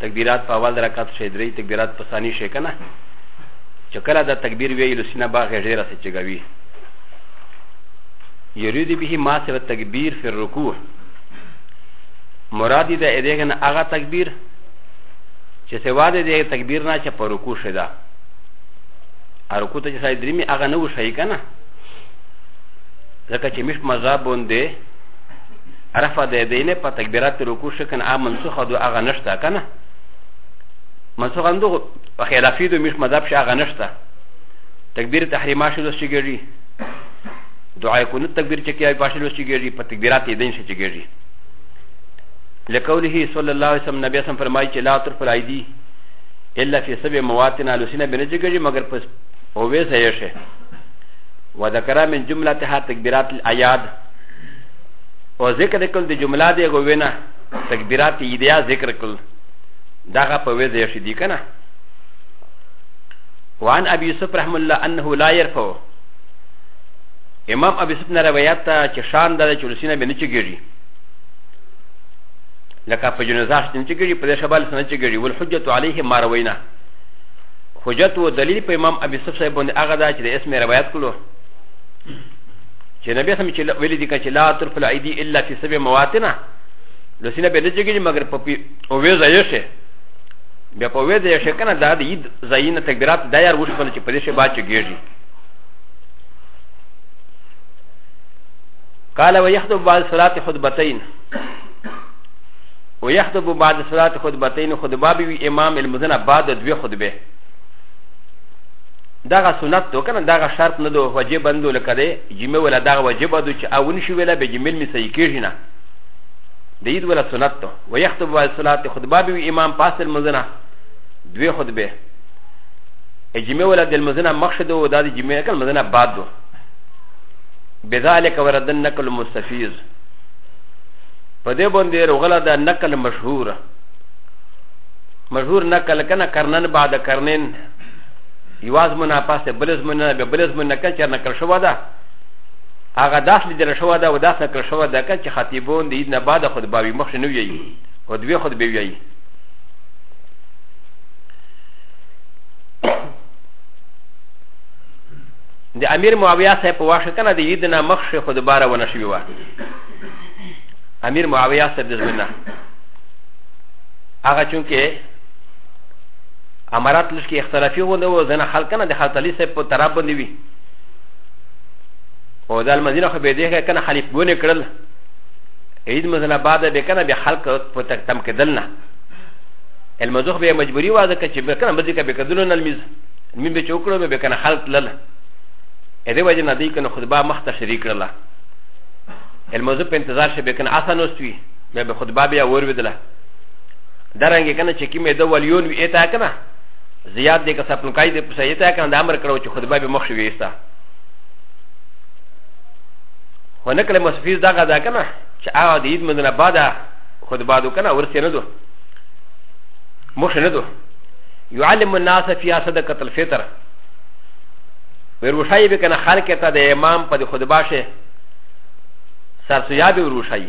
تکبیرات په اول رکعت شي درې تکبیرات په ثاني شي کنه چې کله دا تکبیر ویل سینه باغ ډیر سره چګوي یرید به ما سره تکبیر فی الرکوع مراد دې دغه نه هغه تکبیر چې سوا دې دې تکبیر نه چې په رکوع شي دا رکوع ته چې سړی درې می هغه نه وشي کنه ځکه چې مش مذهب باندې رفع د یدینه په تکبیرات رکوع شکن ا منسوخه دو هغه نشته کنه منسوخه اندو په خلافی دو میش مذهب شي هغه نشته تکبیر تحریما شي دوسی ګری دعای کونه تکبیر چې کیای پاشه دوسی ګری په تکبیرات یدین شي ګری لقوله صلی الله علیه وسلم نبی اسلام فرمایي چې لا ترفع الایدی الا فی سبع مواطن الوسینه بنجی ګری مگر پس اووه ځای شي وذكر من جملتها تكبيرات الاياد او ذکر کل د جمله دی غو وینا تکبیرات یې دی ذکر کل دغه په وې ځای شي دی کنه وعن ابي يوسف رحم الله انه لا يرفع امام ابي يوسف نه روایت ته چې شان د چلسینه به نه چګيږي لکه په جنازه شته نه چګيږي په دې شبال سره نه چګيږي ول حجت عليه ما روينا حجت و دلیل په امام ابي يوسف صاحب باندې هغه دا چې د اسم روایت کولو چې نبی سم چې ویلي دي چې لا ترفل ایدی الا فی سبع مواتنا نو سینه به نه جګیږي مګر په اوې ځای شي بیا په اوې ځای شي کنه دا د عید ځایونه تکبیرات دا یار وشول چې په دې شی باچ کېږي قال ويخطب بعد صلاه خطبتين ويخطب بعد صلاه خطبتين خطبه بي امام المذنب بعد دوه خطبه دغه سنت دو کنه دغه شرط نه دو وجب بندو لکه دی جمع ولا دغه وجب دو چې اون شي ولا به جمل می صحیح کېږي نه د عید ولا سنت دو و یخطب و صلات خطبه به امام پاس المزنه دوی خطبه جمع ولا د المزنه مقصد و دا د جمع کل مزنه بعد دو بذلك ورد النقل المستفيز په دې باندې رغله د نقل مشهور مشهور نقل کنه کرنن بعد کرنن یواز منا پاس ته بلز منا به بلز منا کچ نه کړ شو ده هغه داس لیدل شو ده او داس نه کړ شو ده کچ خطیبون د نه بعد خطبه وی مخ نه وی او دوی خطبه وی د امیر معاویه صاحب په واښه کنه د عید نه مخ شي خود باره ونه شوی و امیر معاویه صاحب د زمنه هغه چونکه امارات لږ کې اختلافي غونډه و ځنه خلک نه د خلک علي صاحب په طرف باندې وي او د المدینه خو به دې که کنه خلیف بونه کړل عید مزنه بعد به کنه به خلک په تک تم کېدل نه المزوخ به مجبوری و ځکه چې به کنه مزي کې به کدل نه المیز مين به چوکړو به کنه خلک لل اې دې وجه نه دی کنه خطبه مخ ته شریک کړل المزو په انتظار شه به کنه اسانوستوي به خطبه بیا ور ودله درنګ کنه چې کیمه د ولیون وی اتا کنه زیاد دې کسب نو کای دې په سې اتا کنه د امر کړو چې خطبه به مخ شوي استا هونه کله مسفیز دا غدا کنه چې هغه د عید مندنه بعد خطبه دو کنه ورسې نه دو مخ نه دو يعلم الناس فيها صدقه الفطر وروشای به کنه خلک ته د امام په خطبه شه سرسویا به وروشای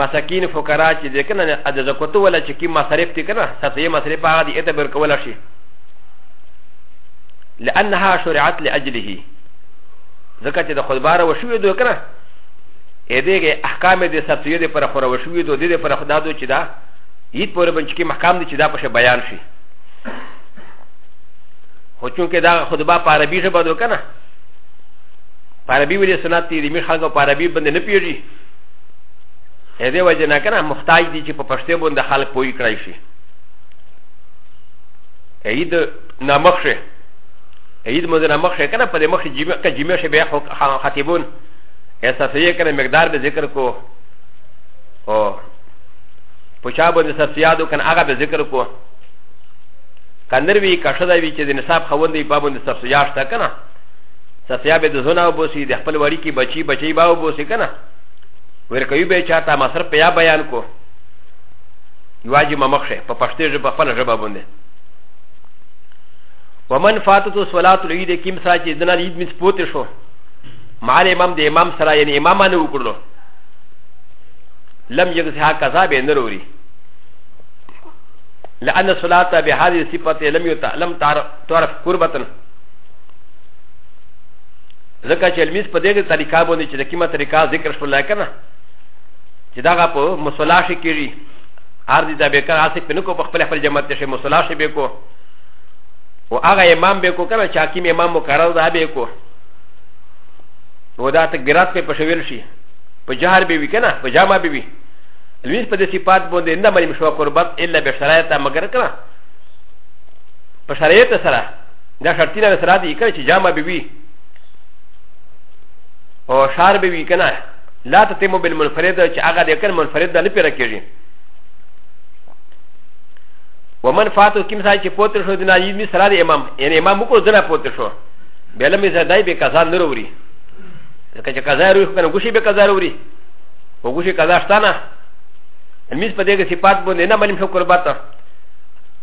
مساکین فقرا چې د کنه د زکوتو ولا چې کی مصرف تی کنه سفیه مصرف هغه دی اته بر کولا شي لانها شرعت لاجله ځکه چې د خدبار وشوې دوه کنه اې دغه احکام د سفیه د پر خور وشوې دوه د پر خدا دوه چې دا یت پورې بنچ کی محکم دي چې دا په بیان شي خو چونکه دا خدبا په عربي ژبه دوه کنه په عربي ویل سنت دی د می خلکو په عربي باندې نه پیږي هدي وجه نه کنه محتاج دي چې په پښتو باندې خلک پوي کړای شي اید نامخشه اید مزه نامخشه کنه په دې مخ جیمه کې جیمه شي بیا خطیبون اساسیه کنه مقدار به ذکر کو او پوچا باندې سرسیادو کنه هغه به ذکر کو کنر وی کښه دا وی چې د نصاب خوند یې پابند سرسیاشته کنه سرسیا به د زونه وبوسي د خپل وړي کې بچي بچي باو بوسي کنه ورکوي به چا ته مصر په یا بیان کو یواجی ممخشه په پښتې ژبه خپل ژبه باندې ومن فاتتو صلات العید کیم سا چې دنا عید مس پوت شو مال امام د امام سره یعنی امام نه وکړو لم یغزها قضا به نه وروړي لأن الصلاة بهذه الصفة لم تعرف قربة ځکه چې المس په دې طریقه باندې چې د کیمه طریقه ذکر شو لکه نه چې دا په مصلا شي کېږي هر دې دا به کار هڅه پنه کو په خپل خپل جماعت شي مصلا شي به کو او هغه امام به کو کنه چې حکیم امام مقرر دا به کو و دا تکبیرات په پښویل شي په جهر به وی کنه په جامه به وی لویس په دې صفات باندې نه باندې مشوا قربت الا به شرایط مگر کنه په شرایط سره دا شرطی نه سره دی کنه چې جامه به وی او شار به وی کنه لا تتم بالمنفرد چې هغه د کن منفرد نه پیره کیږي ومن فاتو کیم سای چې پوتر شو د ناجید می سره د امام یعنی امام کو دنه پوتر شو بل می زدای به قضا نه وروړي ځکه چې قضا وروړي کنه ګوشي به قضا وروړي او ګوشي قضا شتانه میز په دې کې صفات باندې نه منم شو قربات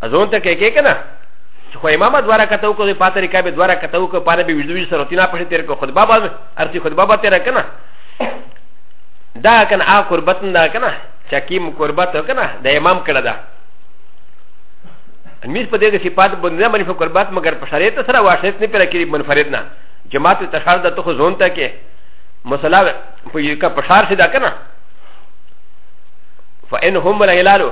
ازون ته کې کې کنه چې خو امام دواره کتو کو په طریقه به دواره کتو کو پاره به ویډیو سره تینا پښه تیر کو خطبه باندې ارتي خطبه به تیر کنه دا کنه ا قربت نه کنه چکیم قربت کنه د امام کړه دا میز په دې کې صفات باندې باندې په قربت مگر په شریعت سره واشت نه پیدا کړی منفرد نه جماعت ته خار د تو زون ته کې مسلا په یو کا پشار سي دا کنه فإن هم لا يلالو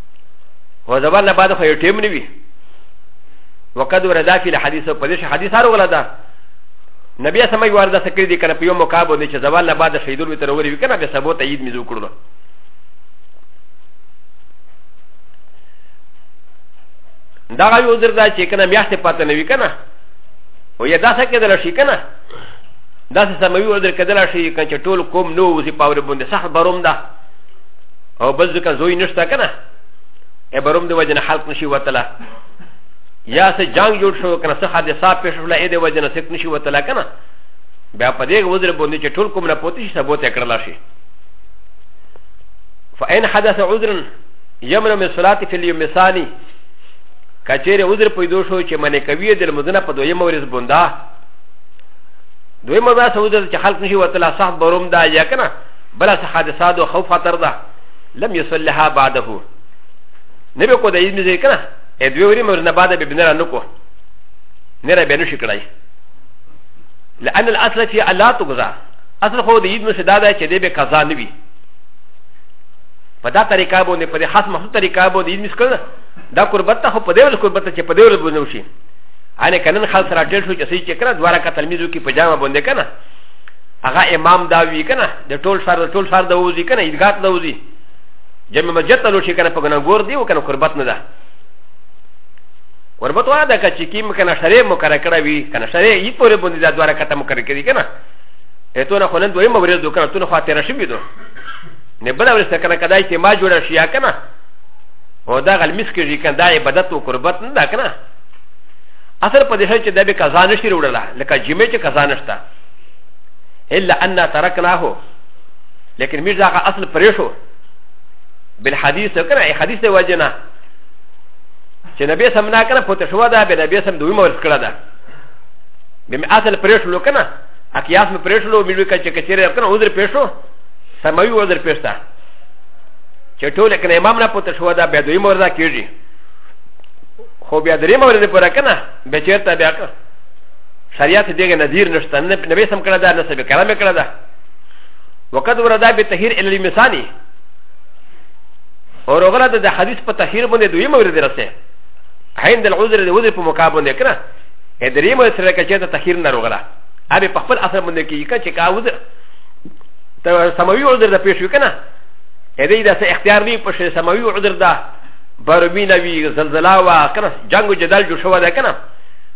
و د ور نه بعد خو یو ټیم نه وي وقد وردا فی الحدیث په دې حدیث هر ولا ده نبی سمای وردا سکری دي کنه په یو موقع باندې چې زوال نه بعد شهیدول وي تر وري وي کنه به سبو ته عید میزو کړو دا یو عذر دا چې کنه میاشتې پاتې نه وي کنه او یا دا څه کېدل شي کنه دا څه سموي عذر کېدل شي کنه چې ټول کوم نو وزي پاور باندې صح بروم ده او بل ځکه زوی نشته که نه ای بروم د وجه نه حلق نشي وتله یا څه جنګ جوړ شو که نه څه حادثه پېښ شوله ای د وجه نه سک نشي وتله که نه بیا په دې وزر باندې چې ټول کوم نه پوتې شي ثبوت یې کړلی شي فإن حدث عذر يمنع من الصلاة في اليوم الثاني كثير عذر پیدا شو چې منې کوي د لمزنه په دویم ورځ بوندا دویم ورځ عذر چې خلق نشي وتلا صاحب بروم دا یا کنه بلا سحادثات و خوف خطر دا لم يصلها بعده نبي قد عيد مزي كنا ادوي وري مرنا بعد ببنرا نكو نرى بينو شكراي لأن الأصل في لا تقضى أصل خو د عيد مزي دادا چه دي بي قضا نبي فدا طريقه بوني فدا خاص مخصوص طريقه بوني عيد مزي كنا دا قربتا خو پدې ول قربتا چې پدې ول بونو شي انه کنن خاص راټل شو چې سې چې کړه دواره کا تلمیذو کې پجامه باندې کنه هغه امام دا وی کنه د ټول شهر د ټول شهر د وځي کنه عیدګاه د وځي جمع مسجد ته لوشي کنه په ګناګور دی او کنه قربت نه ده قربت وا ده چې کیم کنه شری مکر کړه وی کنه شری یې پورې باندې دا دواره کته مکر کړی کنه اته نه خلند دوی مورې دوه کنه تونه خاطر شي بيدو نه بل ورسته کنه کدای چې ما جوړ شي یا کنه او دا غل مسکه جی کنه دا عبادت او قربت نه ده کنه اثر په دې چې د به قضا نشي وروړه لکه جمعې چې قضا نشته الا ان تركناه لكن مش ذاك اصل فريشو بالحديث كنا اي حديث وجنا چې نبی سم نه کنه پته شو دا به نبی سم دوی مور کړه دا بم اصل فريشو لو کنه اقياس مې فريشو لو مې کچ کچره کنه عذر پېښو سموي عذر پېښتا چې ټول کنه امام نه پته شو دا به دوی مور دا کیږي خو بیا درې مورې پورا کنه به چیرته بیا کنه شريعت ديگه نذير نشتا نبي سم کرده نسبه کرامه کرده وقد ورده بتحير الى المساني او رغلا د حدیث په تحریر باندې دوی مورد رسې حین د العذر د وذر په مقابل باندې کړه ا درې مو سره کچې ته تحریر نه رغلا ا به په خپل اثر باندې کې کچې کا وذر ته سموي عذر د پیښ وکنه ا دې د اختیار دی په شی سموي عذر دا برمینه وی زلزلہ وا کنه جنگ جدال جو شو دا کنه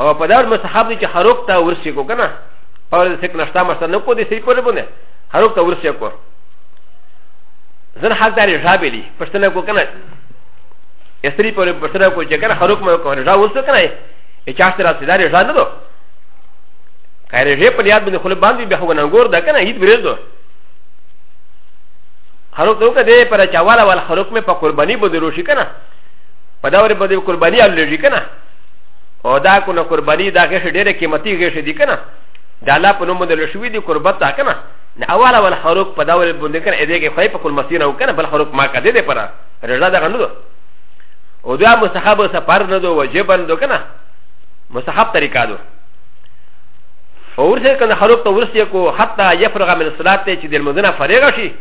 او په دار مستحب دي چې خروق ته ورسې کو کنه په دې سک نشتا مشته نه کو دې سې په لبونه خروق ته ورسې کو زن حال داري ژابې دي پښتنه کو کنه استری په پښتنه کو چې کنه خروق مې کو ژا وسو کنه ای چاشت را سې داري ژا نه دو کایره ژې په یاد باندې خپل باندې به هو نه ګور دا کنه هیڅ ورځ دو خروق ته وکړه پر چاواله وال خروق مې په قرباني بده روشي کنه په دا ور بده قرباني الږي کنه او دا کو نه قرباني دا غیش ډېره قیمتي غیش دي کنه دا لا په نوم باندې لشوي دي قربت تا کنه نه اول اول خروق په دا ول باندې کنه دې کې خای په کول مسیر او کنه بل خروق ما کده دې پره رضا دا غنو او دا مستحب سفر نه دو واجب نه دو کنه مستحب طریقه دو اور سے کنه خروق تو ورسې کو حتا یفرغ من الصلاه ته چې د مدینه فارغ شي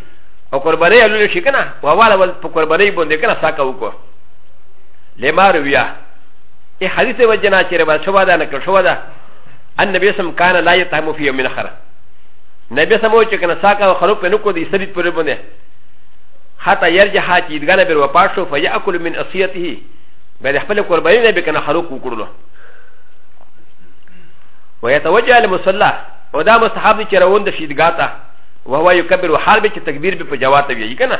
او قرباني اول شي کنه او اول اول په قرباني باندې کنه ساکه وکړه لما رويا ا حديث وجنا چې روا شو ده نکړ شو ده ان نبی سم کان لا يتهم في يوم اخر نبی سم و چې کنه ساکه خلق په نکو دي سړي پر باندې حتى يرجع حاجي دغه بر وپات شو فياكل من اصيته بل خپل قرباني نه به کنه خلق وکړلو ويتوجه المصلى ودا مستحب چې روان د شیدګاته وهو يكبر وحال به چې تکبیر به په جواب ته وي کنه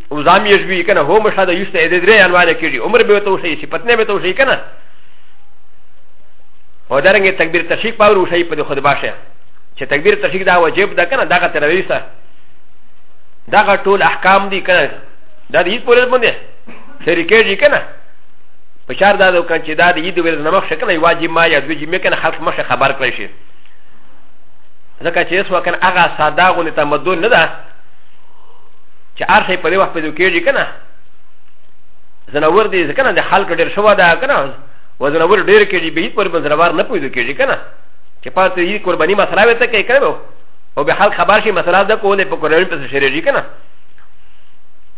او زام یې جوی کنه هو مشه د یوسته د درې انوانه کېږي عمر به تو شي صفتنه به تو شي کنه او درنګ تکبیر تشریق پاور وشي په خود باشه چې تکبیر تشریق دا واجب ده کنه دا غته رويسه دا غ ټول احکام دي کنه دا دې پوره باندې شریکې دي کنه په چار دا دوکان چې دا دې دې ورځ نمخ شکنه واجب ما یا دوی مې کنه خلق مشه خبر کړی شي ځکه چې اوس وکړه هغه ساده غونې تمدن نه ده چې هر شی په دې وخت پیدا کېږي که نه ځناور دي ځکه نه د خلک ډېر شوه ده که نه و ځناور ډېر کېږي به هېڅ پر بل ځناور نه پیدا کېږي که نه چې پاتې یې قرباني مسله وي ته کوي که نه او به خلک خبر شي مسله ده کولې په قرباني پسې شرېږي که نه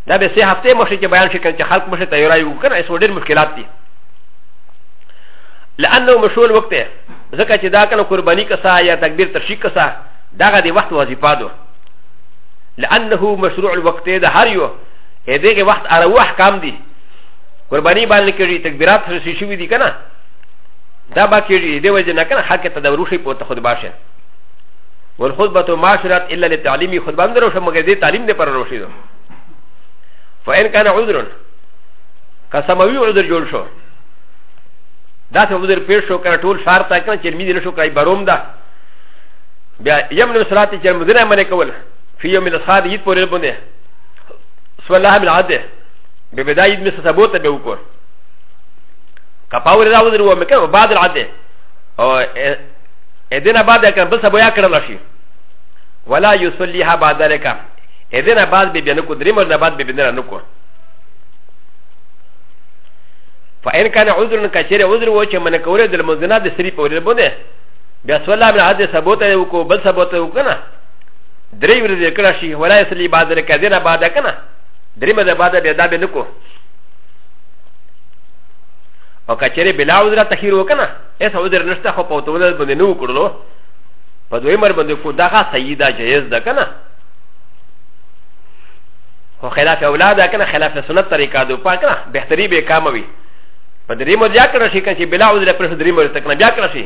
دا به سه هفته مخکې کې بیان شي کنه چې خلک مشه تیاری وکړي ایسو ډېر مشکلات دي لانه مشول وخت دی ځکه چې دا کنه قرباني کسا یا تکبیر ترشیق کسا دغه د وخت وظیفه ده لانه مشروع الوقت د هر یو ا دغه وخت اره و احکام دي قرباني باندې کړي تکبیرات سره شي شوی دي کنه دا با کړي دی وجه نه کنه حق ته د وروشي په ته خود باشه والخطبه ما شرط الا لتعليم خطبه اندر وشم مګر دې تعلیم دې پر وروشي دو فان كان عذر کسموي عذر جوړ شو دا څه عذر پیښ شو کنه ټول شهر تا کنه چې می دې شو کای بروم ده بیا یم نو سرات چې مدینه منې کول فی یوم الاسخاد یت پورې بونه سو الله من عده به بدایت می سبوت به وکړ کپاور راو درو مې کړو بعد العده او ادنا بعد کړ بل سبو یا کړل شي ولا یصلیها بعد ذلک ادنا بعد به بنه کو دریم نه بعد به بنه نه کو فإن كان عذر كثير عذر وجه من كورد المزنا د سري پورې بونه بیا سوال الله بن عاد ثبوت یې وکړو بل ثبوت یې وکړو نه درې ورځې کړه شي ولا یسلی بعد رکا دینه بعد کنه درې مده بعد بیا دا به نکو او کچره بلا عذر تخیر وکنه اس عذر نشته خو په توله باندې نو وکړلو په دوی مر باندې کو دغه سیدا جایز ده کنه خو خلاف اولاد کنه خلاف سنت طریقه دو پاک نه بهتري به کاموي په درې مده کړه شي کنه بلا عذر پر درې مده تک نه بیا کړه شي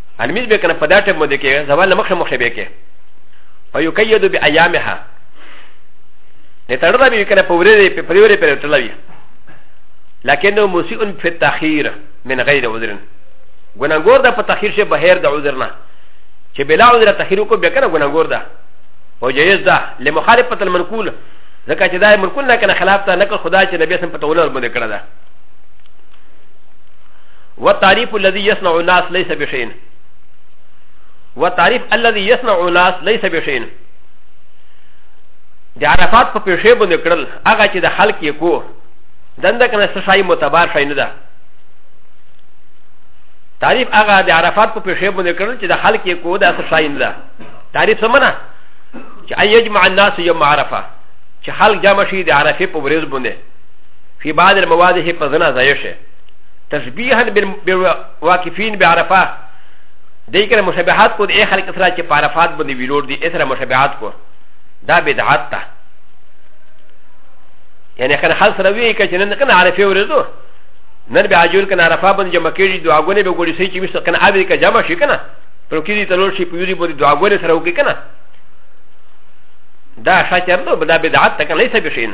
الميز به کنه پدا ټیم مده کې زوال نه مخه مخه به کې او یو کیدو به ایامها نه تړلا به کنه په ورې په پریورې پر تړلا وي لکنه مسیئن فی التاخير من غیر عذر ګناګور ده په تاخير شه بهر د عذر نه چې بلا عذر تاخير کو به کنه ګناګور ده او جایز ده لمخالفه المنقول ځکه چې دا منقول نه کنه خلاف ته نقل خدا چې نبی سم په تولول باندې کړه ده والتعريف الذي يصنع الناس ليس بشيء والتعريف الذي يصنع الناس ليس بشيء د عرفات په پیښې باندې کړل هغه چې د خلک یې کو دنده کنه څه شای متبار شای نه ده تعریف هغه د عرفات په پیښې باندې کړل چې د خلک یې کو دا څه شای نه ده تعریف څه منه چې ان یجمع الناس یوم عرفه چې خلک جمع شي د عرفه په ورځ باندې فی بعض المواد هي په ځنا ځای شي تشبيها بالواقفين بعرفه دې کړه مشابهات کو دې خلک سره چې په عرفات باندې ویلوړ دي اسره مشابهات کو دا بدعت ده يعني كان حال سره وی کچ نن کنه عرفه ورزو نن به اجور کنه عرفه باندې جمع کېږي دعاګونه به ګوري سي چې مست کنه اوی کا جمع شي کنه پر کې دي تلور شي په یوري باندې دعاګونه سره وکي کنه دا شاکر نو بدا بدعت تک ليس بشين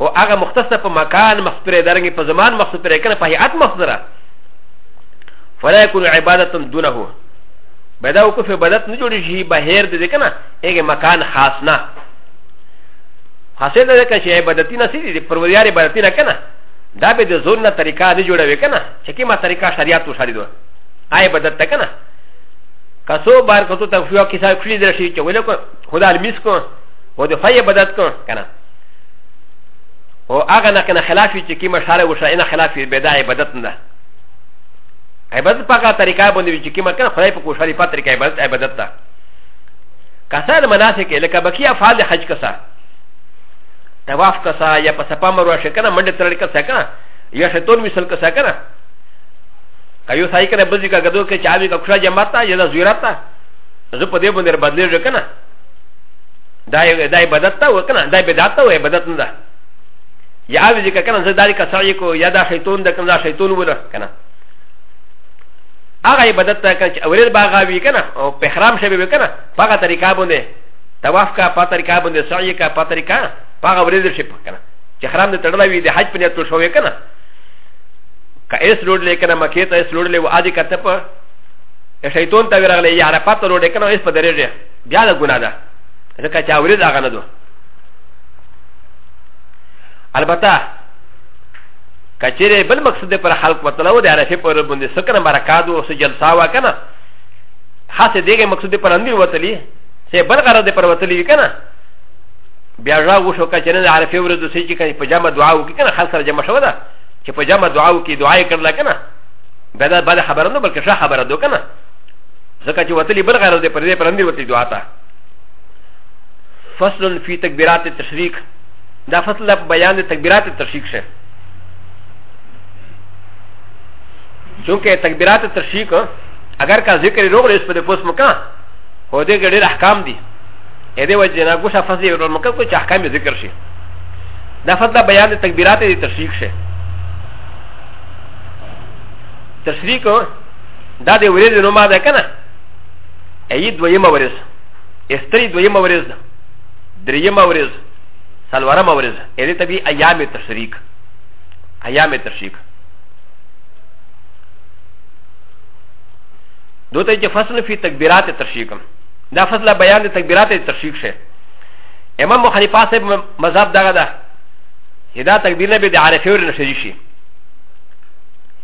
هو هغه مختص ده په مکان مخصوص پرې درنګې په زمان مخصوص پرې کنه په هيئت مخصوص ده فلا يكون عبادة دونه بدا وقف عبادت نه جوړي شي بهر دې کنه هغه مکان خاص نه حاصل ده که عبادتي نه سي دي پروردگار عبادتي نه کنه دا به د زون نه طریقه نه جوړوي کنه چې کی ما طریقه شریعت تو شریدو آی عبادت ته کنه کسو بار کتو تفیو کیسه کړی درشي چې ولکه خدا المیس کو و د فای عبادت کو کنه او هغه نه کنه خلاف وي چې کیمه شاره و شاره نه خلاف وي بدا عبادت نه عبادت په هغه طریقه باندې وي چې کیمه کنه خدای په کوشاري په طریقه عبادت عبادت ده کسان مناسک لکه بقي افعال حج کسا طواف کسا یا په سپا مروا شکنه منډه ترړ کسا کنه یا شیطان مثال کسا کنه کيو ساي کنه بزي کا غدو کې چاوي کا خوشا جماعت یا زیارت زه په دې باندې بدلې ځکنه دا دا عبادت ته وکنه دا بدعت ته عبادت نه ده یا اوی ځکه کنه زه داری کسای کو یا دا شیطان د کنه شیطان وله کنه هغه عبادت ته کنه چې اورید باغا وی کنه او په حرام شوی وی کنه هغه طریقه باندې طواف کا په طریقه باندې سعی کا په طریقه هغه اورید شي کنه چې حرام دې تړلای وی د حج په نیت تو شوی کنه که ایس لوډ لیکنه مکه ته ایس لوډ له و ادي کته په شیطان ته ورغلی یا عرفات لوډ کنه ایس په درېږي بیا د ګناه ده ځکه چې اورې دا غنه ده البته کچېره بل مقصد پر خلق وتلو د عرفه پر باندې سکه برکات او سو جلسه وا کنه خاصه دیګه مقصد پر اندی وتلی سه بل غرض پر وتلی کنه بیا را وشو کچېره د عرفه ور د سې چې کنه پجامه دعا وکړي کنه خاص سره جمع شو ده چې پجامه دعا وکړي دعا یې کړل کنه بیا دا بل خبره نه بلکې ښه خبره ده کنه ځکه چې وتلی بل غرض دی پر دې پر امیر وتلی دعا ته فصل فی تکبیرات تشریک دا فصل په بیان د تکبیرات تشریک شه چونکه تکبیرات تشریک اگر کا ذکر روغ رس په دې پوس مکا هو دې ګډیر احکام دي اې دې وجه نه ګوشه فصل ورو مکا کو چې احکام ذکر شي دا فصل بیان د تکبیرات تشریک شه تشریک دا د ورځې نو ما ده کنه ای دویمه ورځ استری دویمه ورځ ده دریمه ورځ سلورمه ورځ ای دې ته بي ایام تشریک ایام تشریک دوته چې فصل فی تکبیرات تشریک دا فصل بیان د تکبیرات تشریک شه امام مخالفه صاحب مذهب دغه ده هدا تکبیر نه به د عارفه ور نشری شي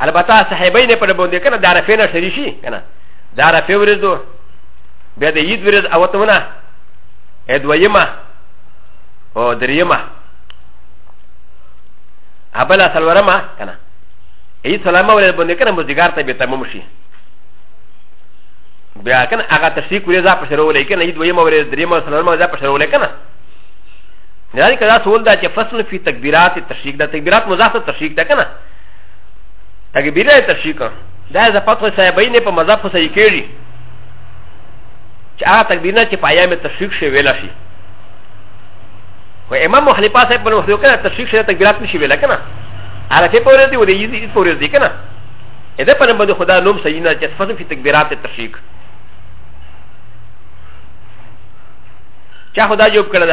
البته صاحبین په لبوندې کنه د عرفې نه شری شي کنه د عرفې ورځ دو بیا د عید ورځ او ته ونه ا دویمه او دریمه ابلا سلورمه کنه ای سلامه ورځ باندې کنه مزګار ته به تمام شي بیا کنه هغه تشریق ورځ په شروع لیکنه ای دویمه ورځ دریمه سلورمه ورځ په شروع لیکنه ذلك ذا سول دا چې فصل فی تکبیرات تشریق دا تکبیرات مضاف تشریق دا کنه اګه بیره ته شي کا دا ز فتوا صاحبین په مذهب په صحیح کېږي چې هغه تکبیر نه چې په ایام تشریق شي ویل شي و امام حنیفه صاحب په وخت کې تشریق شي تکبیرات نشي ویل کنه هغه په پوره دی و دې یې په پوره دی کنه اذا په نوم د خدا نوم صحیح نه چې فضل فی تکبیرات تشریق چا خدا جواب کړل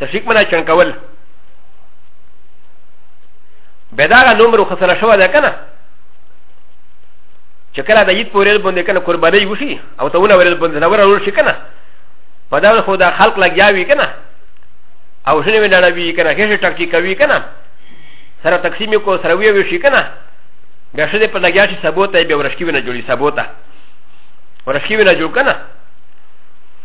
تشریک منا چن کول به دا غا نوم رو خسره شوه ده کنه چې کله د عید په ورځ باندې کنه قرباني وشي او ته ونه ورځ باندې نور ورول شي کنه په دا خو دا خلق لګیا وي کنه او شنو وینډه وی کنه هیڅ ټاکټي کوي کنه سره تقسیم کو سره وی وی شي کنه بیا شته په لګیا شي سبوته بیا ورشکې ونه جوړي سبوته ورشکې ونه جوړ کنه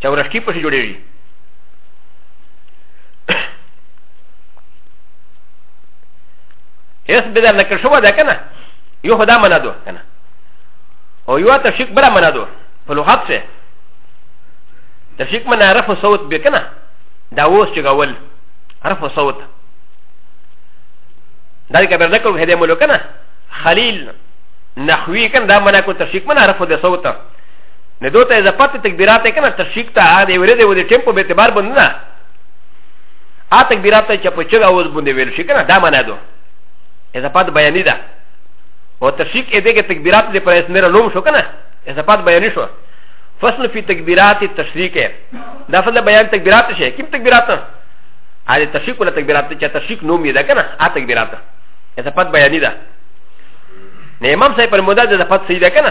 چې ورشکي پسې جوړېږي هیڅ به در نکړ شوه ده که نه یو خو دا منه ده که نه او یو تشریک بله منه ده په لغت سره تشریک منه رفع صوت به که نه دا اوس چې غول رفع صوت دا دې کبر نه کړو هدې مولو که نه خلیل نحوی که نه دا منه کو تشریک منه رفع د صوت نه دوی ته اضافت تکبیرات کنه تشریک ته هغه دی ورې دی و دې ټیم په اعتبار باندې نه ا تکبیرات ته چې په چغه اوس باندې ویل شي کنه دا معنا ده اضافت بیانې ده او تشریک یې دغه تکبیرات دې پر اسنره لوم شو کنه اضافت بیانې شو فصل فی تکبیرات تشریک ہے دا فصل بیان تکبیرات شے کیم تکبیرات آدھے تشریک ولا تکبیرات چا تشریک نوم یہ دا کنا آ تکبیرات ایسا پت بیانی دا نے امام صاحب پر مدد ایسا پت صحیح دا کنا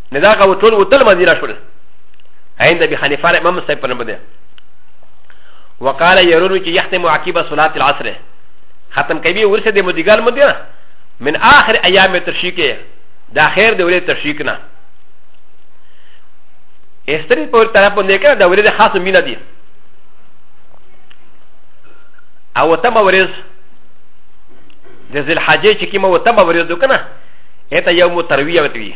نه دا غو ټول وتل مزي را شول عند ابي حنيفه امام صاحب په نوم ده وقال يرون چې يختم عقيب صلاه العصر ختم کوي ورسه د مدګال مدینه من اخر ايام تشريك د اخر د ورځې تشريك نه استری په طرف باندې کړه د ورځې خاص مين دي او تم ورځ د ذل حاجې چې کیمه وتم ورځ دوکنه اته یو مترویه وتوی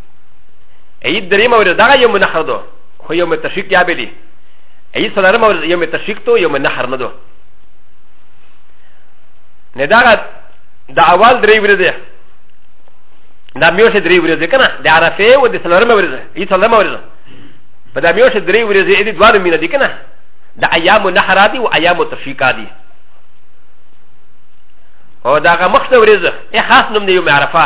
عيد دريم ورځ دغه يوم نحر دو خو يوم تشريق يا بلي عيد سلارم ورځ يوم تشريق تو يوم نحر نه دو نه دغه د اول درې ورځې دا ميوشه درې ورځې کنه د عرفه او د سلارم ورځ عيد سلارم ورځ په دا ميوشه درې ورځې دې دوه مینه دي کنه د ايام نحر دي او ايام تشريق دي او دا غمخته ورځ ای خاص نوم دی يوم عرفه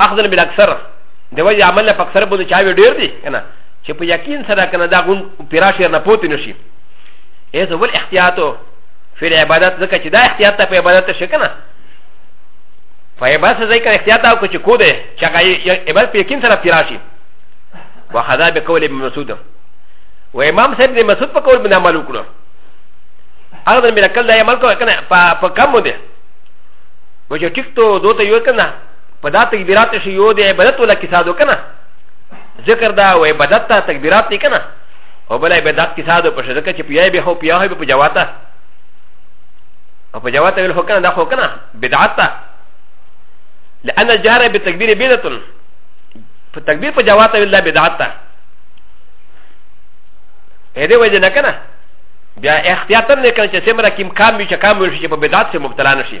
اخذ من اکثر د وجه عمل په اکثر باندې چاوي ډیر دي کنه چې په یقین سره کنه دا غون پیراش نه پوت نشي ایز ول احتیاطو فی عبادت ځکه چې دا احتیاط ته په عبادت شي کنه په عبادت ځای کې احتیاط او چې کو ده چې هغه عبادت په یقین سره پیراشي وخذا بقول ابن مسعود و امام صاحب د مسعود په قول باندې عمل وکړو هغه د میرکل د عمل کو کنه په کم ده و چې ټیک ته دوه ته یو کنه په دا تکبیرات شي یو د عبادت ولا کیسه دو کنه ذکر دا و عبادت ته تکبیرات نه کنه او بل عبادت کیسه دو په شرکت چې پیای به هو پیای به په جواته او په جواته ویل هو کنه دا هو کنه بدعت ته لأن الجهر بالتكبير بدعة فالتكبير فجواته ولا بدعت ته هذه وجه نكنا بیا اختیار نه کنه چې سمره کیم کام وی چې کام وی شي په بدعت سره مبتلا نشي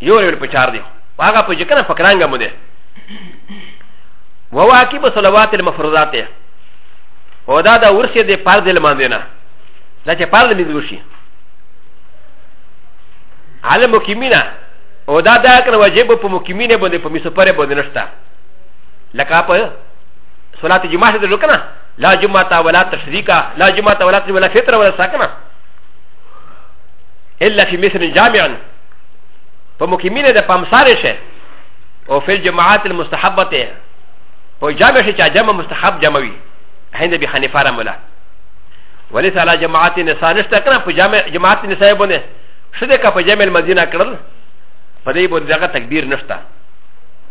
یو ریول په چار دی هغه په جکنه فکرانګه مو دی وهو عاقب صلوات المفروضات او دا دا ورسې د فرض لمانځه نه دا چې فرض لمانځه وشي علم مقیمینا او دا دا کنه واجب په مقیمینه باندې په میسو پره باندې نشته لکه په صلات جماعت ته لکنه لا جمعه ولا تشریکا لا جمعه ولا تشریکا ولا فطر ولا ساکنه الا في مثل جامعا فمكمين د پمسارش او في الجماعات المستحبه او جامع شي چې جمع مستحب جمعوي هند به حنیفه رملا وليس على جماعات النساء نشته کنه په جامع جماعات النساء باندې شده کا په جامع المدینه کړل په دې باندې دغه تکبیر نشته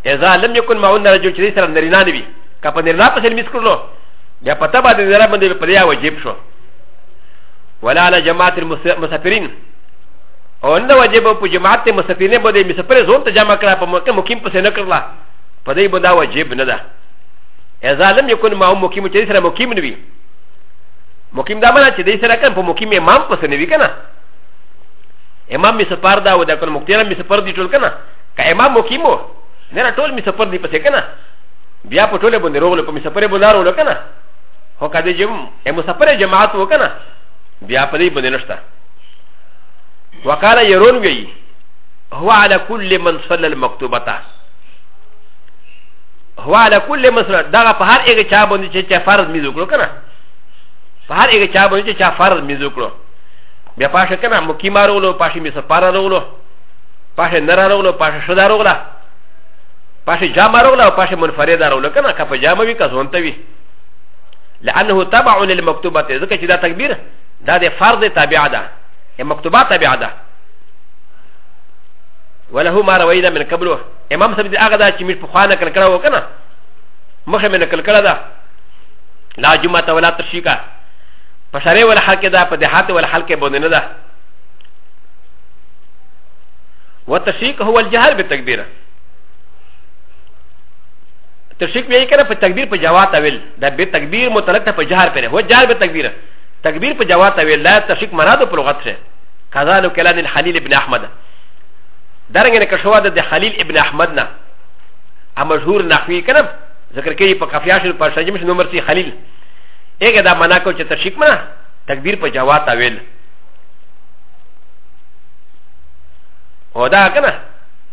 اذا لم يكن معون رجل چې سره نرینان وي کا په نرینان په سر میس کړلو بیا پته باندې نرینان باندې په دې واجب شو ولا على جماعة المسافرين او نه واجب په جماعت ته مسافرین باندې مسافر زون ته جمع کړه په مکه مقیم پسې نه کړله په دې باندې واجب نه ده اذا لم يكن ما هم مقیم چې سره مقیم نه وي مقیم دا معنی چې دې سره کله په مقیم امام پسې نه وي کنه امام می سفر دا و دا کله مقتدر می سفر دی ټول کنه که امام مقیم و نه ټول می سفر دی پسې کنه بیا په ټوله باندې روغله په می سفر باندې روغله کنه هو کده جم ا مسافر جماعت وکنه بیا په دې باندې نشته وقاله يرون وی هو على كل من صلى المكتوبه هو على كل من صلى دغه په هر هغه چا باندې چې چا فرض میز وکړو کنه په هر هغه چا باندې چې چا فرض میز وکړو بیا پاشه کنه مکیمارولو پاشه می سپاره رولو پاشه نره رولو پاشه شدا رولو پاشه جامه رولو پاشه منفرد رولو کنه که په جامه وی که ځونته وی لانه تبع للمكتوبه ځکه چې دا تکبیر دا د فرض تابع ده یا مکتوبه تابع ده وله ما روينا من قبل امام سبيد اغدا چې مش په خوانه کړ کړه وکنه مخه من کړ کړه ده لا جمعه ولا تشيكا په سره ول حق ده په دهات ول حق باندې نه ده وتشيك هو الجهل بالتكبيره تشریک به یې کنه په تکبیر په جواب تاویل دا به تکبیر متعلق ته په جهر پره هو جهر به تکبیر تکبیر په جواب تاویل لا تشریک مراد په لغت شه کذالو کلان الخلیل ابن احمد درنګ نه کښوا د خلیل ابن احمد نه ا مشهور نحوی کنه ذکر کوي په کافیا شل په شجم شنو مرسي خلیل اګه دا معنا کو چې تشریک منا تکبیر په جواب تاویل او دا کنه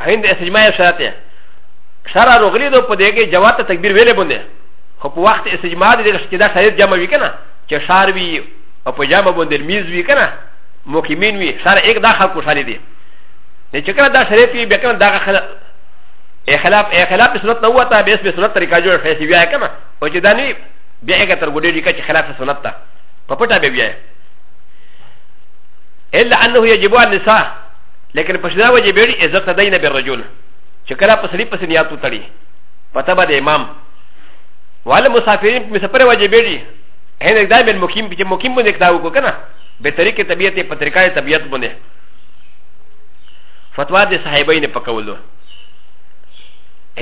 هند استجماع شرط شرع رغلی دو په دې کې جواب ته تکبیر ویلې باندې خو په وخت استجماع دې چې دا شرط جمع وی کنه چې شار وی او په جمع باندې میز وی کنه مقیمین وی شار یک دا خلق خوشاله دي نه چې کله دا شرط وی به کنه دا خلق اخلاف اخلاف سنت نه وته به اسمه سنت طریقه جوړ فیصله بیا کنه او چې دا نه بیا یې تر ګډې دي چې خلاف سنت ته په پټه به بیا الا انه يجب على النساء لیکن پښنا وجه بیړي اذا تدین بالرجل چې کله په سړي پسې نیاتو تړي پته به د امام وال مسافرین په سفر وجه بیړي هند اقدام المقیم چې مقیم باندې اقدام وکړه کنه به طریقې طبیعت په طریقې طبیعت باندې فتوا د صاحبین په کولو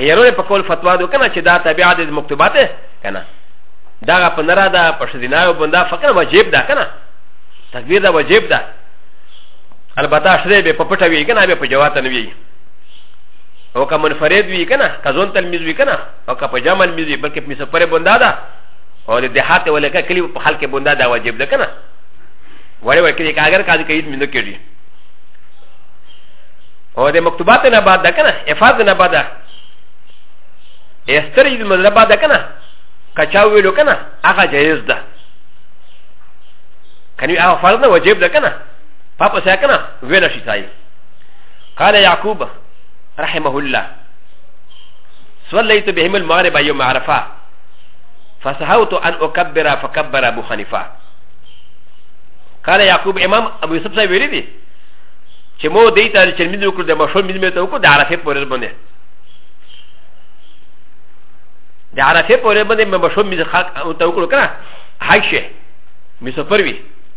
یرونه په کول فتوا دو کنه چې دا طبیعت د مکتوبات کنه دا په نرا دا په شذیناو بندا فقره واجب ده کنه تکبیر دا واجب ده البته اشرې به په پټه وي کنه به په جوات نه وي او که منفرد وي کنه که ځون تلمیز وي کنه او که په جمع تلمیز وي بلکې په سفر بندا ده او د دهات ولکه کلی په حال کې بندا ده واجب ده کنه وړي وړي کې اگر کاج کې مند کېږي او د مکتوبات نه بعد ده کنه افاظ نه بعد ده استری د مذهب بعد ده کنه کچا ویلو کنه هغه جایز ده کني هغه فرض نه واجب ده کنه پاپا ساكنا ويلا شيساي قال يعقوب رحمه الله صليت بهم المغرب يوم عرفه فسهوت ان اكبر فكبر ابو حنيفه قال يعقوب امام ابو يوسف ساي ويلي دي چې مو دې ته چې مې وکړ د مشهور مې ته وکړ د عرفه پورې باندې د عرفه پورې باندې مې مشهور مې ته وکړ کنه حج شه مې سفر وی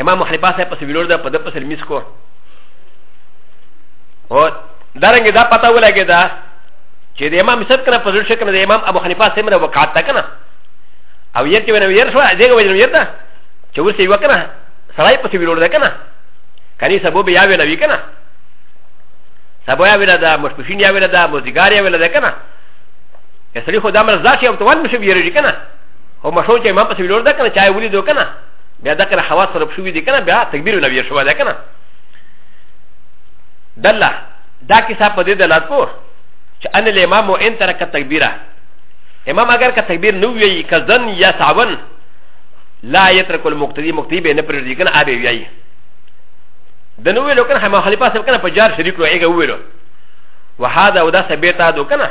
امام محنبا صاحب پس ویلور دا پا دا پس المیس کو او دارنگی دا پتا ولا گی دا چه دا امام سب کنا پزر شکر دا امام ابو حنیفا صاحب را وقات تا کنا او یر چه ونو یر شوا دیگا وجنو یر دا چه ورسی وکنا سرائی پس ویلور دا کنا کنی سبو بیا ویلا وی کنا سبو یا ویلا دا مشپشین یا ویلا دا مزدگار یا ویلا دا کنا سړي خو دا مرز داسې او توان مشه ویرېږي که نه او مشهور چې امام پسې ویلور ده که نه چا یې ولیدو که نه بیا دا کنه حواس سره شوې دي کنه بیا تکبیر نبی شوه ده کنه دله دا کیسه په دې دلالت کو چې ان الامام ان ترک تکبیره امام اگر که تکبیر نو وی کزن یا ساون لا یترک المقتدی مقتدی به نه پرېږدي کنه آبه وی د نو ویلو کنه ما خلیفہ صاحب کنه په جار شریک لو ایګه ویلو وهذا ودا سبیتا دو کنه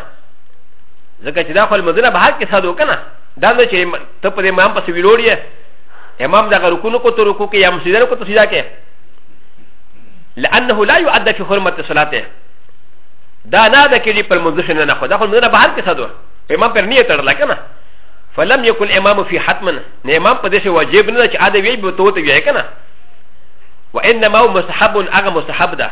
ځکه چې دا خپل مدینه به حق کې ساده کنه دا نه چې ته په دې امام پسې ویلوړې امام دغه رکونو کو تو رکو کې یا مسجدر کو تو سیدا کې لانه لا يؤدى في حرمه صلاته دا نه ده کې په منځ شنه نه خو دا خو نه بهر کې صدور امام پر نیت تر لکه نه فلم يكن امام في حتما نه امام په دې شی واجب نه چې اده وی به تو ته وی کنه وانما هو مستحب هغه مستحب ده